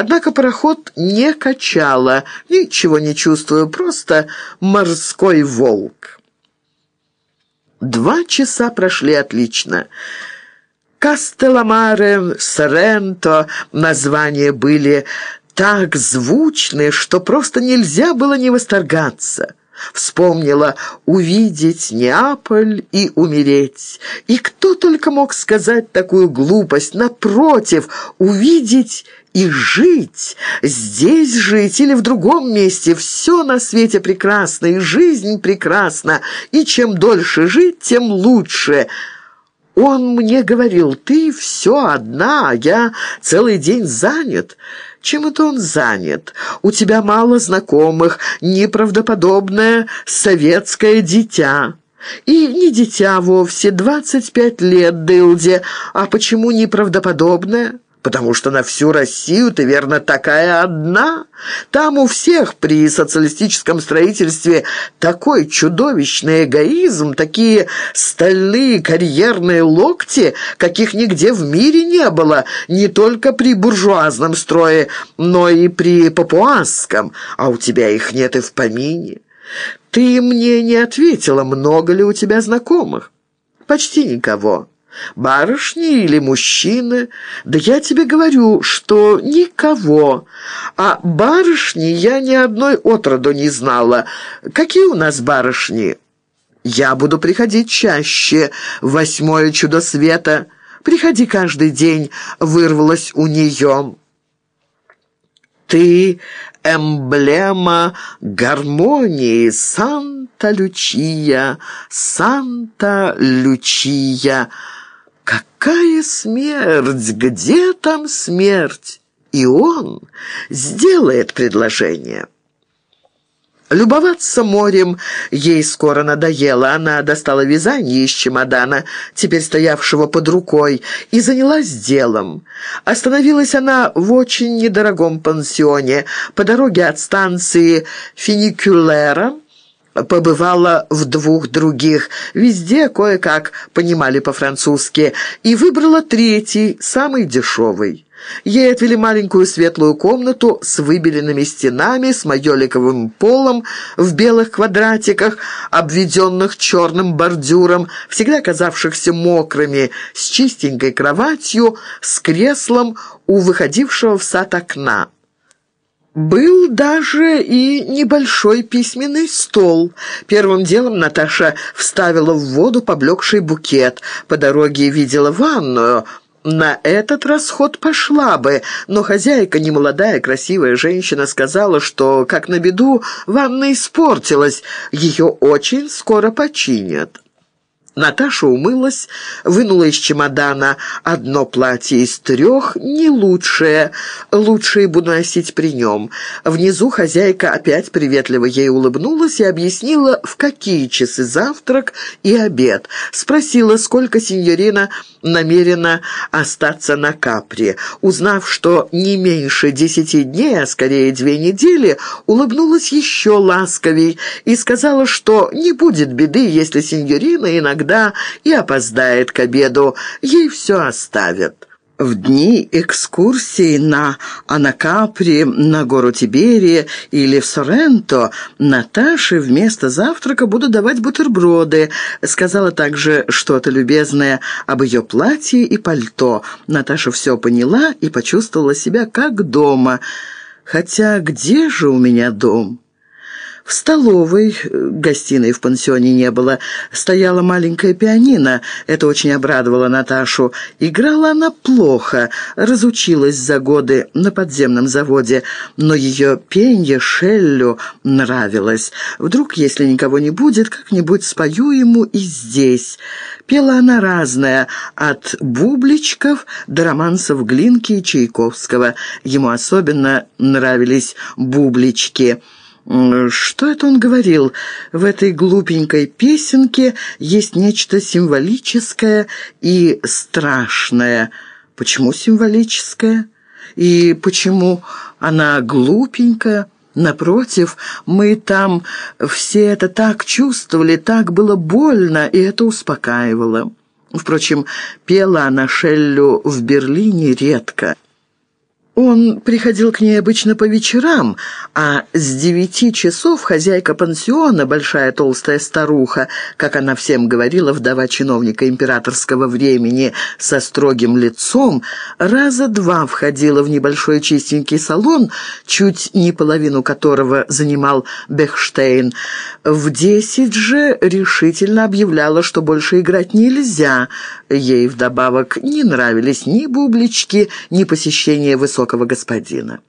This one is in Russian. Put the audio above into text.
Однако пароход не качало, ничего не чувствую, просто морской волк. Два часа прошли отлично. Кастеламаре, Соренто названия были так звучны, что просто нельзя было не восторгаться. Вспомнила увидеть Неаполь и умереть. И кто только мог сказать такую глупость? Напротив, увидеть и жить, здесь жить или в другом месте, все на свете прекрасно, и жизнь прекрасна, и чем дольше жить, тем лучше. Он мне говорил, ты все одна, а я целый день занят. Чем это он занят? У тебя мало знакомых, неправдоподобное советское дитя». И не дитя вовсе, двадцать пять лет, Дылде. А почему неправдоподобное? Потому что на всю Россию ты, верно, такая одна. Там у всех при социалистическом строительстве такой чудовищный эгоизм, такие стальные карьерные локти, каких нигде в мире не было, не только при буржуазном строе, но и при папуасском, а у тебя их нет и в помине. Ты мне не ответила, много ли у тебя знакомых? Почти никого. Барышни или мужчины? Да я тебе говорю, что никого. А барышни я ни одной отроду не знала. Какие у нас барышни? Я буду приходить чаще. Восьмое чудо света. Приходи каждый день, вырвалась у нее. Ты эмблема гармонии, Санта-Лючия, Санта-Лючия. Какая смерть? Где там смерть? И он сделает предложение. Любоваться морем ей скоро надоело. Она достала вязание из чемодана, теперь стоявшего под рукой, и занялась делом. Остановилась она в очень недорогом пансионе по дороге от станции Финикюлера, побывала в двух других, везде кое-как понимали по-французски, и выбрала третий, самый дешевый. Ей отвели маленькую светлую комнату с выбеленными стенами, с майоликовым полом в белых квадратиках, обведенных черным бордюром, всегда казавшихся мокрыми, с чистенькой кроватью, с креслом у выходившего в сад окна. Был даже и небольшой письменный стол. Первым делом Наташа вставила в воду поблекший букет. По дороге видела ванную. На этот расход пошла бы, но хозяйка, немолодая, красивая женщина, сказала, что, как на беду, ванна испортилась, ее очень скоро починят. Наташа умылась, вынула из чемодана одно платье из трех, не лучшее, лучшее буду носить при нем. Внизу хозяйка опять приветливо ей улыбнулась и объяснила, в какие часы завтрак и обед. Спросила, сколько сеньорина намерена остаться на Капри. Узнав, что не меньше десяти дней, а скорее две недели, улыбнулась еще ласковей и сказала, что не будет беды, если сеньорина иногда и опоздает к обеду, ей все оставят. В дни экскурсии на Анакапри, на гору Тиберия или в Соренто Наташе вместо завтрака буду давать бутерброды. Сказала также что-то любезное об ее платье и пальто. Наташа все поняла и почувствовала себя как дома. Хотя где же у меня дом?» В столовой, э, гостиной в пансионе не было, стояла маленькая пианино. Это очень обрадовало Наташу. Играла она плохо, разучилась за годы на подземном заводе, но ее пенье Шеллю нравилось. Вдруг, если никого не будет, как-нибудь спою ему и здесь. Пела она разная, от бубличков до романсов Глинки и Чайковского. Ему особенно нравились бублички – что это он говорил? В этой глупенькой песенке есть нечто символическое и страшное. Почему символическое? И почему она глупенькая? Напротив, мы там все это так чувствовали, так было больно, и это успокаивало. Впрочем, пела она Шеллю в Берлине редко. Он приходил к ней обычно по вечерам, а с девяти часов хозяйка пансиона, большая толстая старуха, как она всем говорила, вдова чиновника императорского времени, со строгим лицом, раза два входила в небольшой чистенький салон, чуть не половину которого занимал Бехштейн. В десять же решительно объявляла, что больше играть нельзя. Ей вдобавок не нравились ни бублички, ни посещение высокого господина.